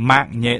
mạng nhện.